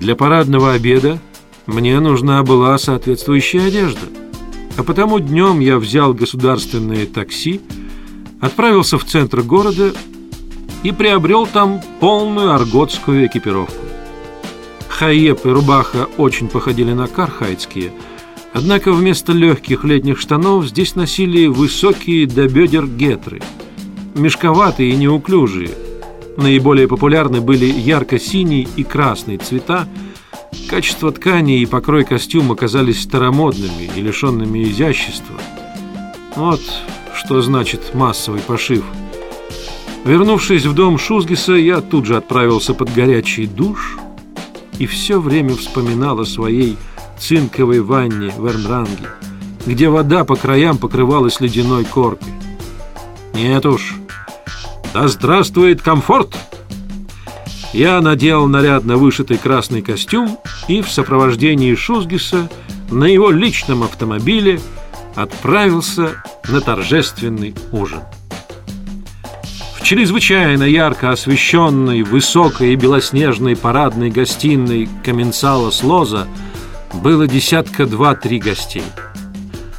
Для парадного обеда мне нужна была соответствующая одежда, а потому днем я взял государственное такси, отправился в центр города и приобрел там полную арготскую экипировку. Хаеп и рубаха очень походили на кархайдские, однако вместо легких летних штанов здесь носили высокие до бедер гетры, мешковатые и неуклюжие. Наиболее популярны были ярко-синий и красный цвета, Качество ткани и покрой костюма казались старомодными и лишенными изящества. Вот что значит массовый пошив. Вернувшись в дом Шузгиса, я тут же отправился под горячий душ и все время вспоминал о своей цинковой ванне в Эрмранге, где вода по краям покрывалась ледяной коркой. Нет уж, да здравствует комфорт! Я надел нарядно вышитый красный костюм и в сопровождении Шузгиса на его личном автомобиле отправился на торжественный ужин. В чрезвычайно ярко освещенной высокой и белоснежной парадной гостиной Каменсала Слоза было десятка два-три гостей.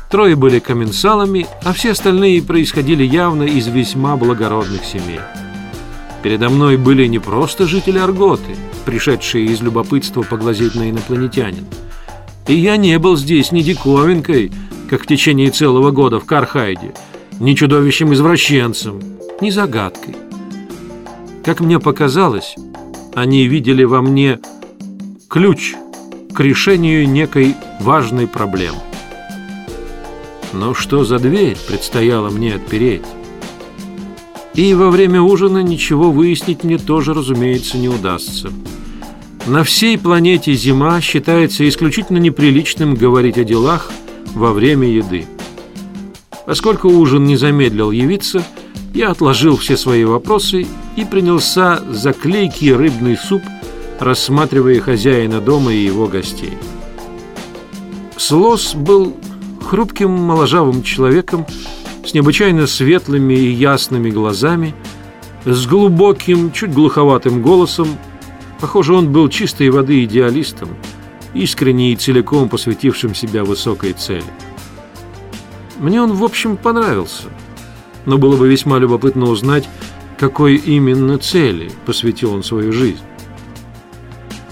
Трое были комменсалами, а все остальные происходили явно из весьма благородных семей. Передо мной были не просто жители Арготы, пришедшие из любопытства поглазеть на инопланетянин. И я не был здесь ни диковинкой, как в течение целого года в Кархайде, ни чудовищем-извращенцем, ни загадкой. Как мне показалось, они видели во мне ключ к решению некой важной проблемы. Но что за дверь предстояло мне отпереть? И во время ужина ничего выяснить мне тоже, разумеется, не удастся. На всей планете зима считается исключительно неприличным говорить о делах во время еды. Поскольку ужин не замедлил явиться, я отложил все свои вопросы и принялся за клейкий рыбный суп, рассматривая хозяина дома и его гостей. Слос был хрупким моложавым человеком, с необычайно светлыми и ясными глазами, с глубоким, чуть глуховатым голосом. Похоже, он был чистой воды идеалистом, искренне и целиком посвятившим себя высокой цели. Мне он, в общем, понравился, но было бы весьма любопытно узнать, какой именно цели посвятил он свою жизнь.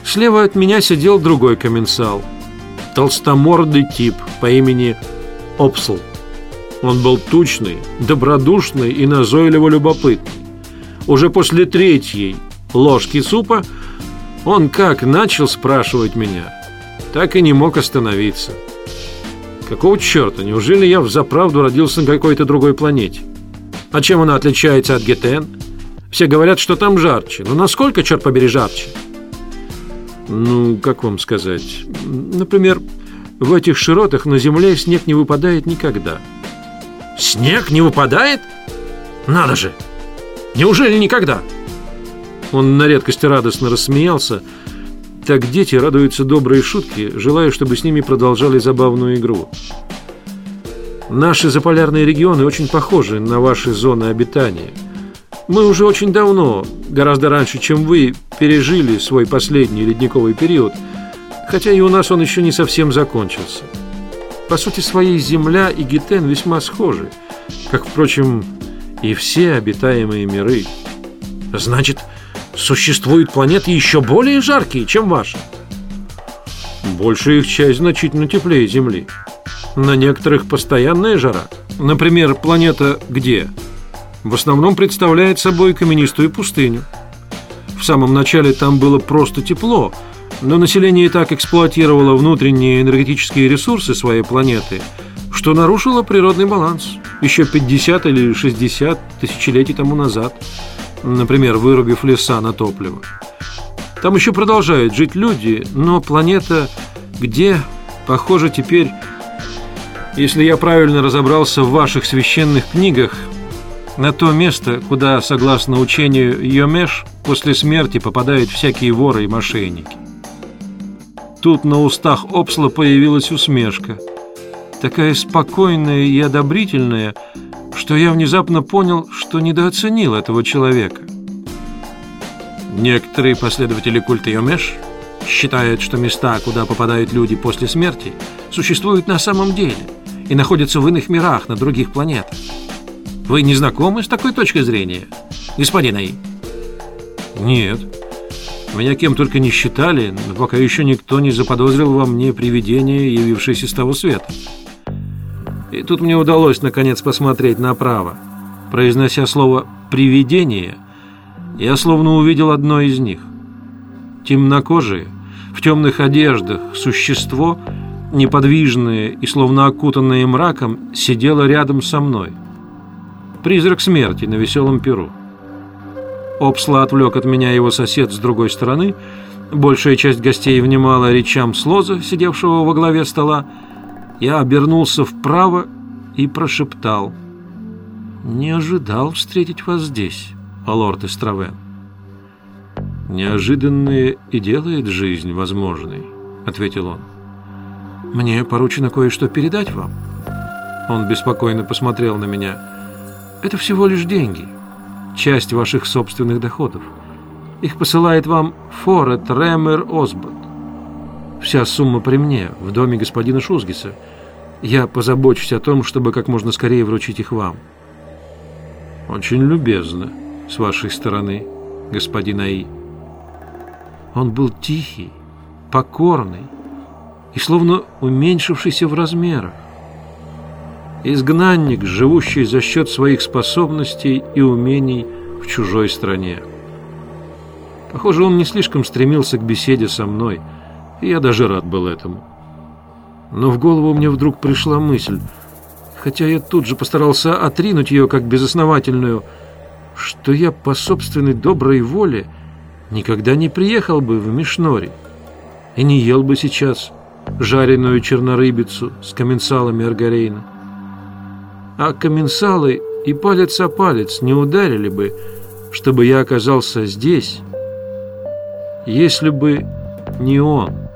Слева от меня сидел другой комменсал, толстомордый тип по имени Опсл. Он был тучный, добродушный и назойливо любопытный. Уже после третьей ложки супа он как начал спрашивать меня, так и не мог остановиться. Какого черта? Неужели я взаправду родился на какой-то другой планете? А чем она отличается от Гетен? Все говорят, что там жарче. Но насколько, черт побери, жарче? Ну, как вам сказать? Например, в этих широтах на Земле снег не выпадает никогда. Снег не выпадает? Надо же! Неужели никогда? Он на редкость радостно рассмеялся. Так дети радуются доброй шутке, желая, чтобы с ними продолжали забавную игру. Наши заполярные регионы очень похожи на ваши зоны обитания. Мы уже очень давно, гораздо раньше, чем вы, пережили свой последний ледниковый период, хотя и у нас он еще не совсем закончился. По сути своей Земля и Гитен весьма схожи, как, впрочем, и все обитаемые миры. Значит, существуют планеты еще более жаркие, чем ваши? Большая их часть значительно теплее Земли. На некоторых постоянная жара. Например, планета где? В основном представляет собой каменистую пустыню. В самом начале там было просто тепло – но население так эксплуатировало внутренние энергетические ресурсы своей планеты, что нарушило природный баланс еще 50 или 60 тысячелетий тому назад, например, вырубив леса на топливо. Там еще продолжают жить люди, но планета где, похоже, теперь, если я правильно разобрался в ваших священных книгах, на то место, куда, согласно учению Йомеш, после смерти попадают всякие воры и мошенники. Тут на устах Опсла появилась усмешка. Такая спокойная и одобрительная, что я внезапно понял, что недооценил этого человека. Некоторые последователи культа Йомеш считает, что места, куда попадают люди после смерти, существуют на самом деле и находятся в иных мирах, на других планетах. Вы не знакомы с такой точкой зрения, господин Аи? Нет. Меня кем только не считали, но пока еще никто не заподозрил во мне привидение, явившееся с того света. И тут мне удалось наконец посмотреть направо. Произнося слово «привидение», я словно увидел одно из них. Темнокожие, в темных одеждах, существо, неподвижное и словно окутанное мраком, сидело рядом со мной. Призрак смерти на веселом перу. Обсла отвлек от меня его сосед с другой стороны. Большая часть гостей внимала речам Слоза, сидевшего во главе стола. Я обернулся вправо и прошептал. «Не ожидал встретить вас здесь, лорд Эстравен». «Неожиданное и делает жизнь возможной», — ответил он. «Мне поручено кое-что передать вам». Он беспокойно посмотрел на меня. «Это всего лишь деньги» часть ваших собственных доходов. Их посылает вам Форет Ремер Осбот. Вся сумма при мне, в доме господина Шузгиса. Я позабочусь о том, чтобы как можно скорее вручить их вам. Очень любезно с вашей стороны, господин Аи. Он был тихий, покорный и словно уменьшившийся в размерах. Изгнанник, живущий за счет своих способностей и умений в чужой стране. Похоже, он не слишком стремился к беседе со мной, и я даже рад был этому. Но в голову мне вдруг пришла мысль, хотя я тут же постарался отринуть ее как безосновательную, что я по собственной доброй воле никогда не приехал бы в Мишнори и не ел бы сейчас жареную чернорыбицу с комменсалами Аргарейна а комменсалы и палец о палец не ударили бы, чтобы я оказался здесь, если бы не он,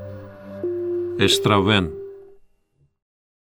Эстравен.